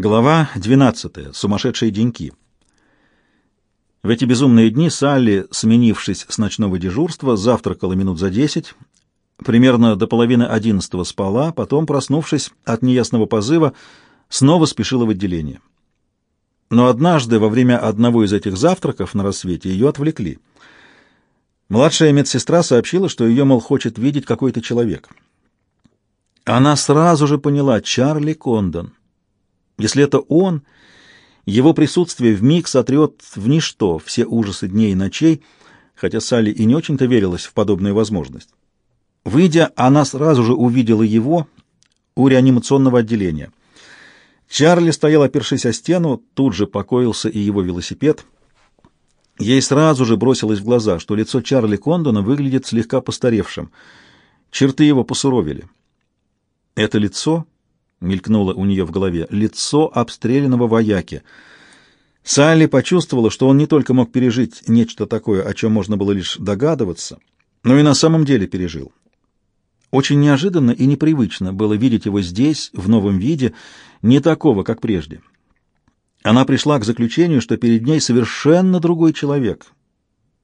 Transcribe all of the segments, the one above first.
Глава 12. Сумасшедшие деньки. В эти безумные дни Салли, сменившись с ночного дежурства, завтракала минут за десять, примерно до половины одиннадцатого спала, потом, проснувшись от неясного позыва, снова спешила в отделение. Но однажды во время одного из этих завтраков на рассвете ее отвлекли. Младшая медсестра сообщила, что ее, мол, хочет видеть какой-то человек. Она сразу же поняла — Чарли Кондон — если это он, его присутствие вмиг сотрет в ничто все ужасы дней и ночей, хотя Салли и не очень-то верилась в подобную возможность. Выйдя, она сразу же увидела его у реанимационного отделения. Чарли стоял, опершись о стену, тут же покоился и его велосипед. Ей сразу же бросилось в глаза, что лицо Чарли Кондона выглядит слегка постаревшим. Черты его посуровили. Это лицо мелькнуло у нее в голове, лицо обстрелянного вояки. Салли почувствовала, что он не только мог пережить нечто такое, о чем можно было лишь догадываться, но и на самом деле пережил. Очень неожиданно и непривычно было видеть его здесь, в новом виде, не такого, как прежде. Она пришла к заключению, что перед ней совершенно другой человек.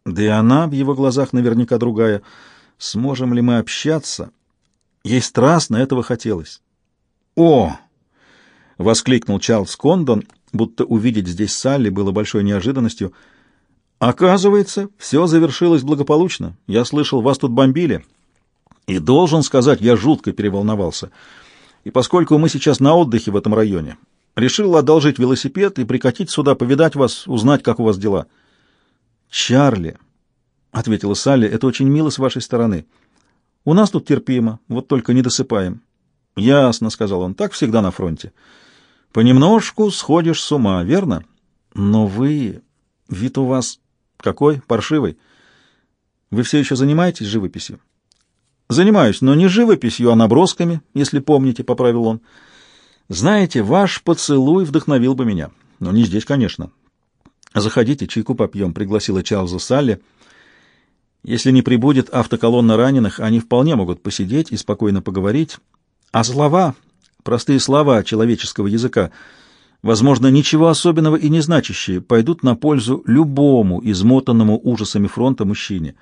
Да и она в его глазах наверняка другая. Сможем ли мы общаться? Ей страстно этого хотелось. «О!» — воскликнул Чарльз Кондон, будто увидеть здесь Салли было большой неожиданностью. «Оказывается, все завершилось благополучно. Я слышал, вас тут бомбили. И должен сказать, я жутко переволновался. И поскольку мы сейчас на отдыхе в этом районе, решил одолжить велосипед и прикатить сюда, повидать вас, узнать, как у вас дела». «Чарли», — ответила Салли, — «это очень мило с вашей стороны. У нас тут терпимо, вот только не досыпаем. «Ясно», — сказал он, — «так всегда на фронте. Понемножку сходишь с ума, верно? Но вы... Вид у вас какой? Паршивый. Вы все еще занимаетесь живописью?» «Занимаюсь, но не живописью, а набросками, если помните», — поправил он. «Знаете, ваш поцелуй вдохновил бы меня. Но не здесь, конечно». «Заходите, чайку попьем», — пригласила Чарльза Салли. «Если не прибудет автоколонна раненых, они вполне могут посидеть и спокойно поговорить». А слова, простые слова человеческого языка, возможно, ничего особенного и не значащие, пойдут на пользу любому измотанному ужасами фронта мужчине.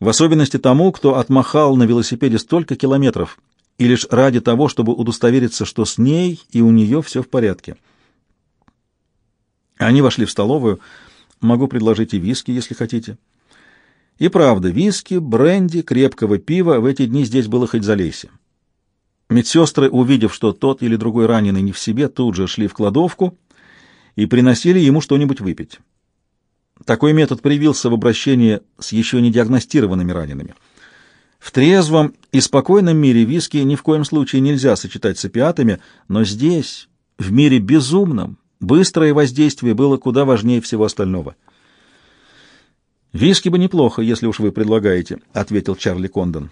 В особенности тому, кто отмахал на велосипеде столько километров, и лишь ради того, чтобы удостовериться, что с ней и у нее все в порядке. Они вошли в столовую. Могу предложить и виски, если хотите. И правда, виски, бренди, крепкого пива в эти дни здесь было хоть залейся. Медсестры, увидев, что тот или другой раненый не в себе, тут же шли в кладовку и приносили ему что-нибудь выпить. Такой метод привился в обращении с еще не диагностированными ранеными. В трезвом и спокойном мире виски ни в коем случае нельзя сочетать с опиатами, но здесь, в мире безумном, быстрое воздействие было куда важнее всего остального. «Виски бы неплохо, если уж вы предлагаете», — ответил Чарли Кондон.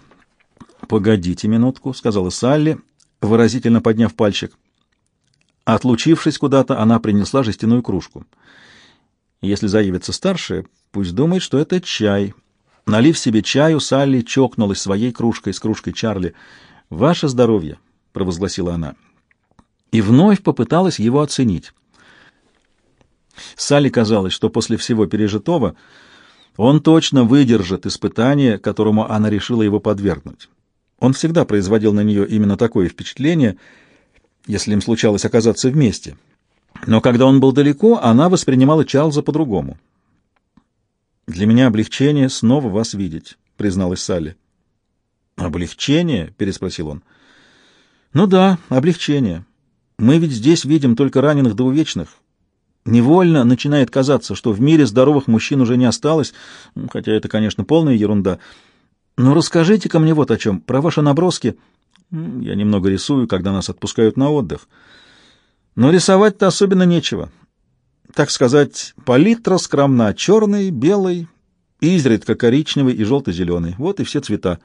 «Погодите минутку», — сказала Салли, выразительно подняв пальчик. Отлучившись куда-то, она принесла жестяную кружку. Если заявится старшая, пусть думает, что это чай. Налив себе чаю, Салли чокнулась своей кружкой с кружкой Чарли. «Ваше здоровье», — провозгласила она. И вновь попыталась его оценить. Салли казалось, что после всего пережитого он точно выдержит испытание, которому она решила его подвергнуть. Он всегда производил на нее именно такое впечатление, если им случалось оказаться вместе. Но когда он был далеко, она воспринимала Чарльза по-другому. «Для меня облегчение снова вас видеть», — призналась Салли. «Облегчение?» — переспросил он. «Ну да, облегчение. Мы ведь здесь видим только раненых да увечных. Невольно начинает казаться, что в мире здоровых мужчин уже не осталось, хотя это, конечно, полная ерунда — ну, расскажите-ка мне вот о чем. Про ваши наброски. Я немного рисую, когда нас отпускают на отдых. Но рисовать-то особенно нечего. Так сказать, палитра скромна. Черный, белый, изредка коричневый и желто-зеленый. Вот и все цвета.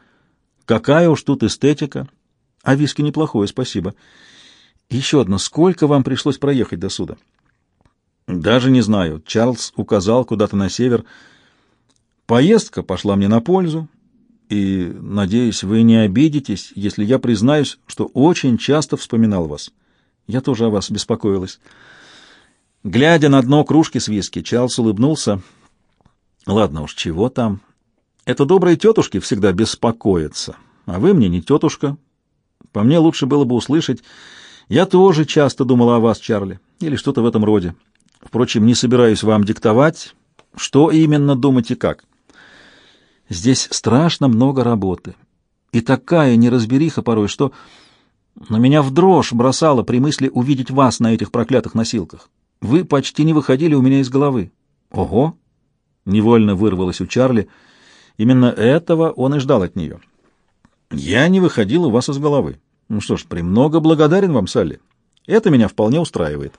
Какая уж тут эстетика. А виски неплохое, спасибо. Еще одно. Сколько вам пришлось проехать до суда? Даже не знаю. Чарльз указал куда-то на север. Поездка пошла мне на пользу и, надеюсь, вы не обидитесь, если я признаюсь, что очень часто вспоминал вас. Я тоже о вас беспокоилась. Глядя на дно кружки с виски, Чарльз улыбнулся. Ладно уж, чего там? Это добрые тетушки всегда беспокоятся. А вы мне не тетушка. По мне лучше было бы услышать... Я тоже часто думала о вас, Чарли, или что-то в этом роде. Впрочем, не собираюсь вам диктовать, что именно думать и как. Здесь страшно много работы. И такая неразбериха порой, что... Но меня в дрожь бросало при мысли увидеть вас на этих проклятых носилках. Вы почти не выходили у меня из головы. Ого! Невольно вырвалось у Чарли. Именно этого он и ждал от нее. Я не выходил у вас из головы. Ну что ж, премного благодарен вам, Салли. Это меня вполне устраивает.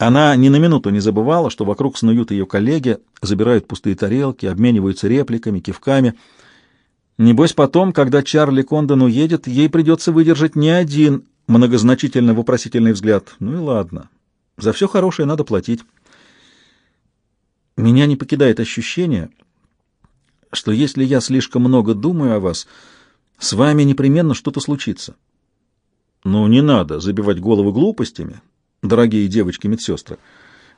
Она ни на минуту не забывала, что вокруг снуют ее коллеги, забирают пустые тарелки, обмениваются репликами, кивками. Небось потом, когда Чарли Кондон уедет, ей придется выдержать не один многозначительно вопросительный взгляд. Ну и ладно. За все хорошее надо платить. Меня не покидает ощущение, что если я слишком много думаю о вас, с вами непременно что-то случится. Ну, не надо забивать голову глупостями, дорогие девочки-медсестры.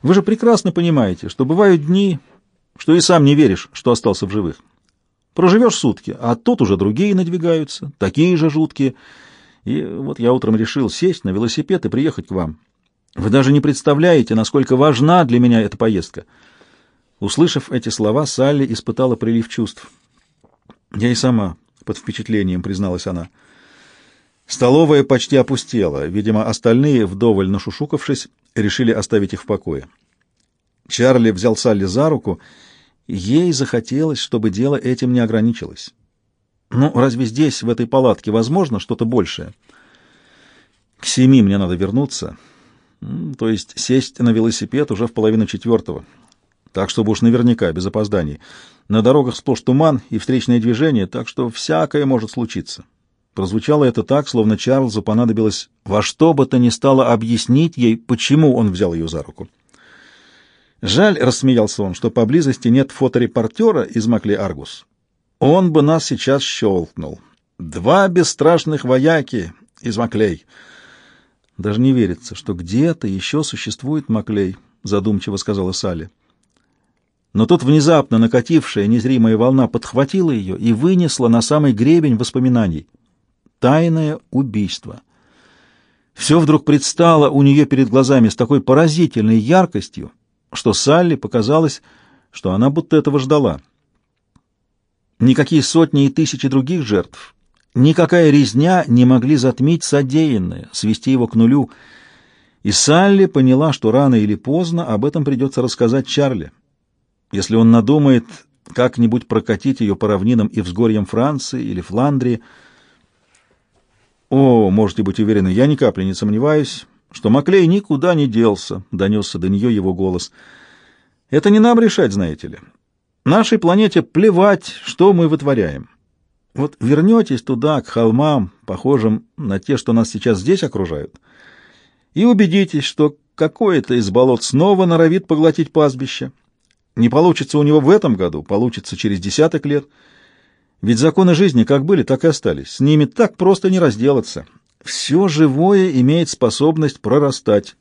Вы же прекрасно понимаете, что бывают дни, что и сам не веришь, что остался в живых. Проживешь сутки, а тут уже другие надвигаются, такие же жуткие. И вот я утром решил сесть на велосипед и приехать к вам. Вы даже не представляете, насколько важна для меня эта поездка. Услышав эти слова, Салли испытала прилив чувств. Я и сама под впечатлением призналась она. Столовая почти опустела. Видимо, остальные, вдоволь нашушукавшись, решили оставить их в покое. Чарли взял Салли за руку. Ей захотелось, чтобы дело этим не ограничилось. Ну, разве здесь, в этой палатке, возможно что-то большее? К семи мне надо вернуться. То есть сесть на велосипед уже в половину четвертого. Так, чтобы уж наверняка, без опозданий. На дорогах сплошь туман и встречное движение, так что всякое может случиться. Прозвучало это так, словно Чарльзу понадобилось во что бы то ни стало объяснить ей, почему он взял ее за руку. Жаль, рассмеялся он, что поблизости нет фоторепортера из Макли Аргус. Он бы нас сейчас щелкнул. Два бесстрашных вояки из Маклей. Даже не верится, что где-то еще существует Маклей, задумчиво сказала Салли. Но тут внезапно накатившая незримая волна подхватила ее и вынесла на самый гребень воспоминаний — тайное убийство. Все вдруг предстало у нее перед глазами с такой поразительной яркостью, что Салли показалось, что она будто этого ждала. Никакие сотни и тысячи других жертв, никакая резня не могли затмить содеянное, свести его к нулю. И Салли поняла, что рано или поздно об этом придется рассказать Чарли. Если он надумает как-нибудь прокатить ее по равнинам и взгорьям Франции или Фландрии, «О, можете быть уверены, я ни капли не сомневаюсь, что Маклей никуда не делся», — донесся до нее его голос. «Это не нам решать, знаете ли. Нашей планете плевать, что мы вытворяем. Вот вернетесь туда, к холмам, похожим на те, что нас сейчас здесь окружают, и убедитесь, что какое-то из болот снова норовит поглотить пастбище. Не получится у него в этом году, получится через десяток лет — ведь законы жизни как были, так и остались. С ними так просто не разделаться. Все живое имеет способность прорастать.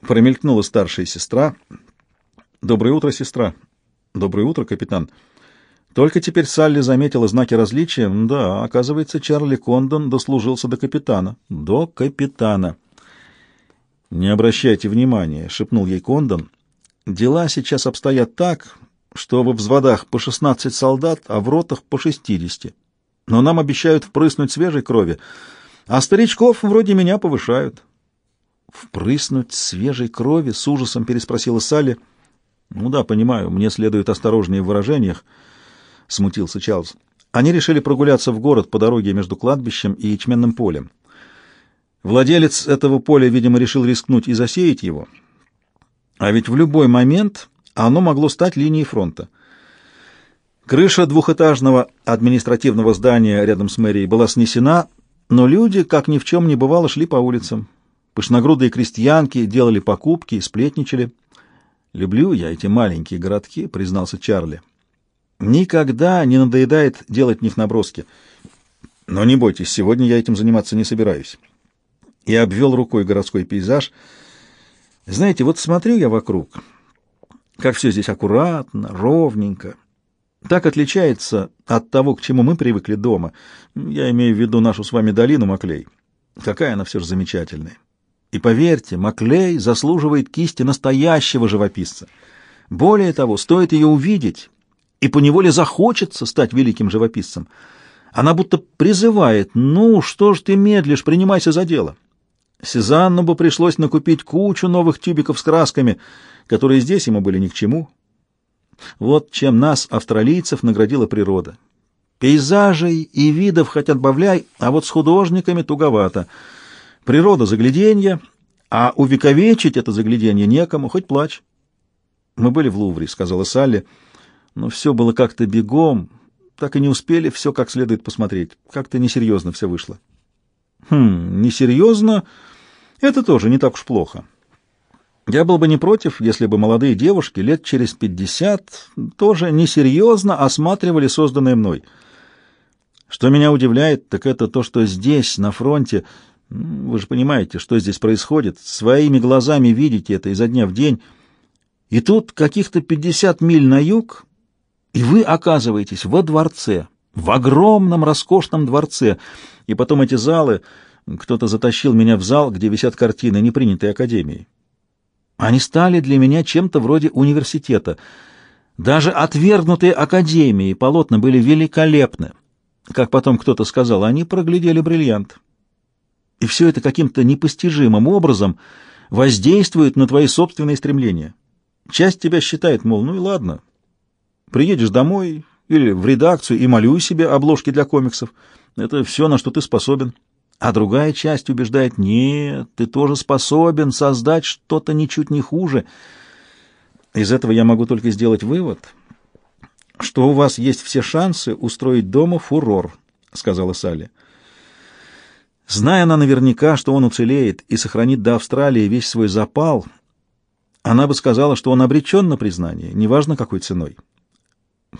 Промелькнула старшая сестра. «Доброе утро, сестра». «Доброе утро, капитан». Только теперь Салли заметила знаки различия. Да, оказывается, Чарли Кондон дослужился до капитана. До капитана. «Не обращайте внимания», — шепнул ей Кондон. «Дела сейчас обстоят так, что во взводах по 16 солдат, а в ротах по 60. Но нам обещают впрыснуть свежей крови, а старичков вроде меня повышают. «Впрыснуть свежей крови?» — с ужасом переспросила Салли. «Ну да, понимаю, мне следует осторожнее в выражениях», — смутился Чарльз. Они решили прогуляться в город по дороге между кладбищем и ячменным полем. Владелец этого поля, видимо, решил рискнуть и засеять его. А ведь в любой момент оно могло стать линией фронта. Крыша двухэтажного административного здания рядом с мэрией была снесена, но люди, как ни в чем не бывало, шли по улицам. Пышногрудые крестьянки делали покупки, сплетничали. «Люблю я эти маленькие городки», — признался Чарли. «Никогда не надоедает делать в них наброски. Но не бойтесь, сегодня я этим заниматься не собираюсь. и обвел рукой городской пейзаж. Знаете, вот смотрю я вокруг, как все здесь аккуратно, ровненько. Так отличается от того, к чему мы привыкли дома. Я имею в виду нашу с вами долину Маклей. Какая она все же замечательная. И поверьте, Маклей заслуживает кисти настоящего живописца. Более того, стоит ее увидеть, и поневоле захочется стать великим живописцем. Она будто призывает «Ну, что ж ты медлишь, принимайся за дело». Сезанну бы пришлось накупить кучу новых тюбиков с красками, которые здесь ему были ни к чему. Вот чем нас, австралийцев, наградила природа. Пейзажей и видов хоть отбавляй, а вот с художниками туговато. Природа загляденье, а увековечить это загляденье некому, хоть плачь. «Мы были в Лувре», — сказала Салли, — «но все было как-то бегом, так и не успели все как следует посмотреть. Как-то несерьезно все вышло». «Хм, несерьезно? Это тоже не так уж плохо. Я был бы не против, если бы молодые девушки лет через пятьдесят тоже несерьезно осматривали созданное мной. Что меня удивляет, так это то, что здесь, на фронте, вы же понимаете, что здесь происходит, своими глазами видите это изо дня в день, и тут каких-то 50 миль на юг, и вы оказываетесь во дворце, в огромном роскошном дворце, и потом эти залы, кто-то затащил меня в зал, где висят картины, не принятые академией. Они стали для меня чем-то вроде университета. Даже отвергнутые академии полотна были великолепны. Как потом кто-то сказал, они проглядели бриллиант. И все это каким-то непостижимым образом воздействует на твои собственные стремления. Часть тебя считает, мол, ну и ладно. Приедешь домой или в редакцию и малюй себе обложки для комиксов. Это все, на что ты способен. А другая часть убеждает, нет, ты тоже способен создать что-то ничуть не хуже. Из этого я могу только сделать вывод, что у вас есть все шансы устроить дома фурор, сказала Салли. Зная она наверняка, что он уцелеет и сохранит до Австралии весь свой запал, она бы сказала, что он обречен на признание, неважно какой ценой.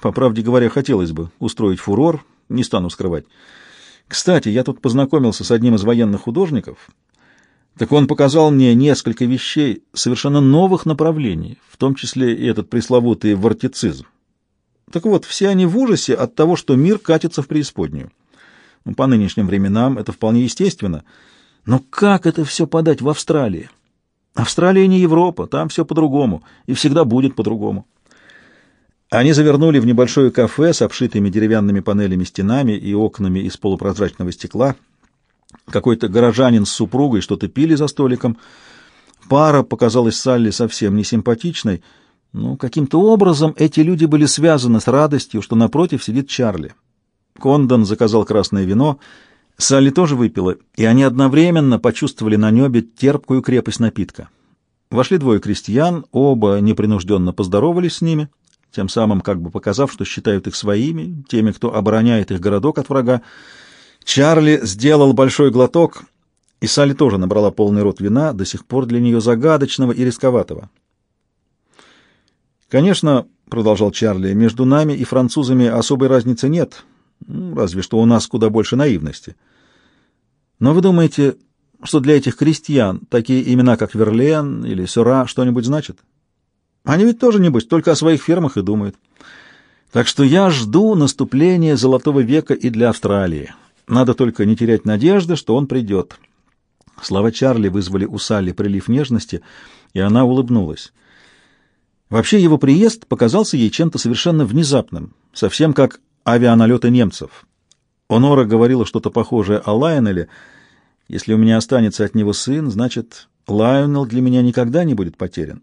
По правде говоря, хотелось бы устроить фурор, не стану скрывать. Кстати, я тут познакомился с одним из военных художников. Так он показал мне несколько вещей совершенно новых направлений, в том числе и этот пресловутый вортицизм. Так вот, все они в ужасе от того, что мир катится в преисподнюю. Ну, по нынешним временам это вполне естественно. Но как это все подать в Австралии? Австралия не Европа, там все по-другому, и всегда будет по-другому. Они завернули в небольшое кафе с обшитыми деревянными панелями стенами и окнами из полупрозрачного стекла. Какой-то горожанин с супругой что-то пили за столиком. Пара показалась Салли совсем не симпатичной, но каким-то образом эти люди были связаны с радостью, что напротив сидит Чарли. Кондон заказал красное вино — Салли тоже выпила, и они одновременно почувствовали на небе терпкую крепость напитка. Вошли двое крестьян, оба непринужденно поздоровались с ними, тем самым как бы показав, что считают их своими, теми, кто обороняет их городок от врага. Чарли сделал большой глоток, и Салли тоже набрала полный рот вина, до сих пор для нее загадочного и рисковатого. «Конечно, — продолжал Чарли, — между нами и французами особой разницы нет». Ну, разве что у нас куда больше наивности. Но вы думаете, что для этих крестьян такие имена, как Верлен или Сюра, что-нибудь значат? Они ведь тоже, небось, только о своих фермах и думают. Так что я жду наступления Золотого века и для Австралии. Надо только не терять надежды, что он придет. Слова Чарли вызвали у Салли прилив нежности, и она улыбнулась. Вообще его приезд показался ей чем-то совершенно внезапным, совсем как авианалеты немцев. Онора говорила что-то похожее о Лайонеле. Если у меня останется от него сын, значит, Лайонел для меня никогда не будет потерян.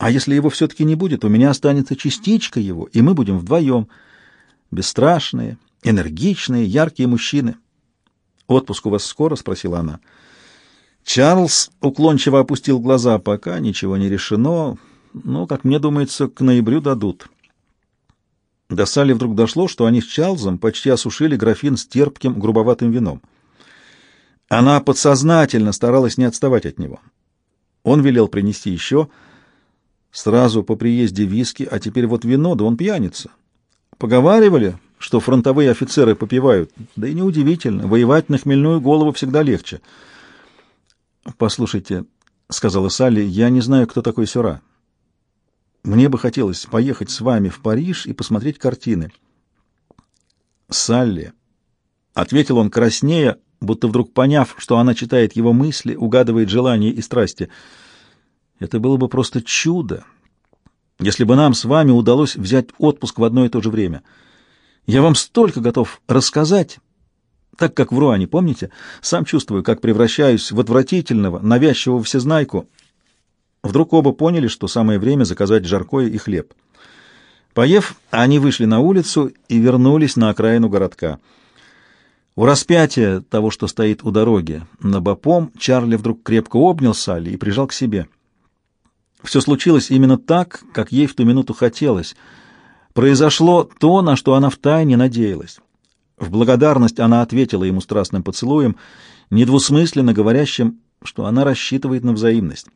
А если его все-таки не будет, у меня останется частичка его, и мы будем вдвоем. Бесстрашные, энергичные, яркие мужчины. «Отпуск у вас скоро?» — спросила она. Чарльз уклончиво опустил глаза. «Пока ничего не решено, но, как мне думается, к ноябрю дадут». До Салли вдруг дошло, что они с Чарльзом почти осушили графин с терпким, грубоватым вином. Она подсознательно старалась не отставать от него. Он велел принести еще. Сразу по приезде виски, а теперь вот вино, да он пьяница. Поговаривали, что фронтовые офицеры попивают. Да и неудивительно, воевать на хмельную голову всегда легче. «Послушайте», — сказала Салли, — «я не знаю, кто такой Сюра. Мне бы хотелось поехать с вами в Париж и посмотреть картины». «Салли», — ответил он краснея, будто вдруг поняв, что она читает его мысли, угадывает желания и страсти. «Это было бы просто чудо, если бы нам с вами удалось взять отпуск в одно и то же время. Я вам столько готов рассказать» так как в Руане, помните? Сам чувствую, как превращаюсь в отвратительного, навязчивого всезнайку. Вдруг оба поняли, что самое время заказать жаркое и хлеб. Поев, они вышли на улицу и вернулись на окраину городка. У распятия того, что стоит у дороги, на бопом, Чарли вдруг крепко обнял Салли и прижал к себе. Все случилось именно так, как ей в ту минуту хотелось. Произошло то, на что она втайне надеялась. В благодарность она ответила ему страстным поцелуем, недвусмысленно говорящим, что она рассчитывает на взаимность.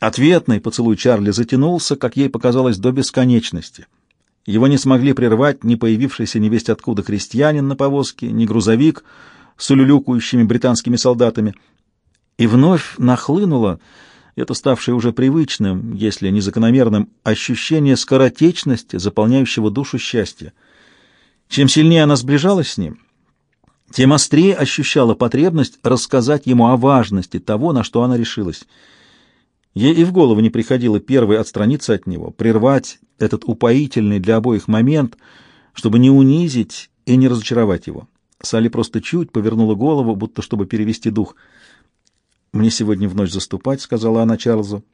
Ответный поцелуй Чарли затянулся, как ей показалось, до бесконечности. Его не смогли прервать ни появившийся невесть откуда крестьянин на повозке, ни грузовик с улюлюкающими британскими солдатами. И вновь нахлынуло это ставшее уже привычным, если не закономерным, ощущение скоротечности, заполняющего душу счастья. Чем сильнее она сближалась с ним, тем острее ощущала потребность рассказать ему о важности того, на что она решилась. Ей и в голову не приходило первой отстраниться от него, прервать этот упоительный для обоих момент, чтобы не унизить и не разочаровать его. Салли просто чуть повернула голову, будто чтобы перевести дух. «Мне сегодня в ночь заступать», — сказала она Чарльзу.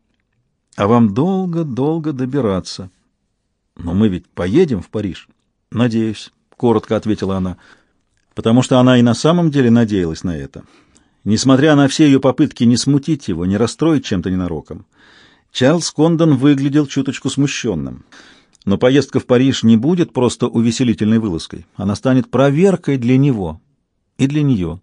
«А вам долго-долго добираться. Но мы ведь поедем в Париж?» «Надеюсь». — коротко ответила она, потому что она и на самом деле надеялась на это. Несмотря на все ее попытки не смутить его, не расстроить чем-то ненароком, Чарльз Кондон выглядел чуточку смущенным. Но поездка в Париж не будет просто увеселительной вылазкой. Она станет проверкой для него и для нее.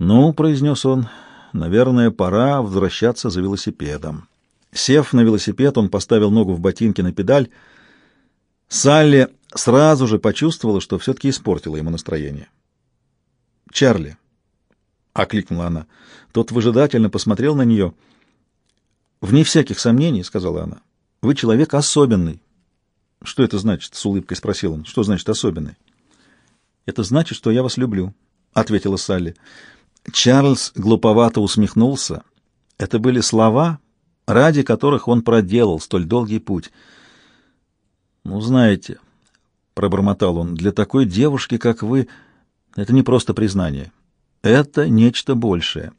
«Ну», — произнес он, — «наверное, пора возвращаться за велосипедом». Сев на велосипед, он поставил ногу в ботинке на педаль. Салли сразу же почувствовала, что все-таки испортила ему настроение. «Чарли», — окликнула она, — тот выжидательно посмотрел на нее. «Вне всяких сомнений», — сказала она, — «вы человек особенный». «Что это значит?» — с улыбкой спросил он. «Что значит особенный?» «Это значит, что я вас люблю», — ответила Салли. Чарльз глуповато усмехнулся. Это были слова, ради которых он проделал столь долгий путь. «Ну, знаете», пробормотал он, — для такой девушки, как вы, это не просто признание. Это нечто большее.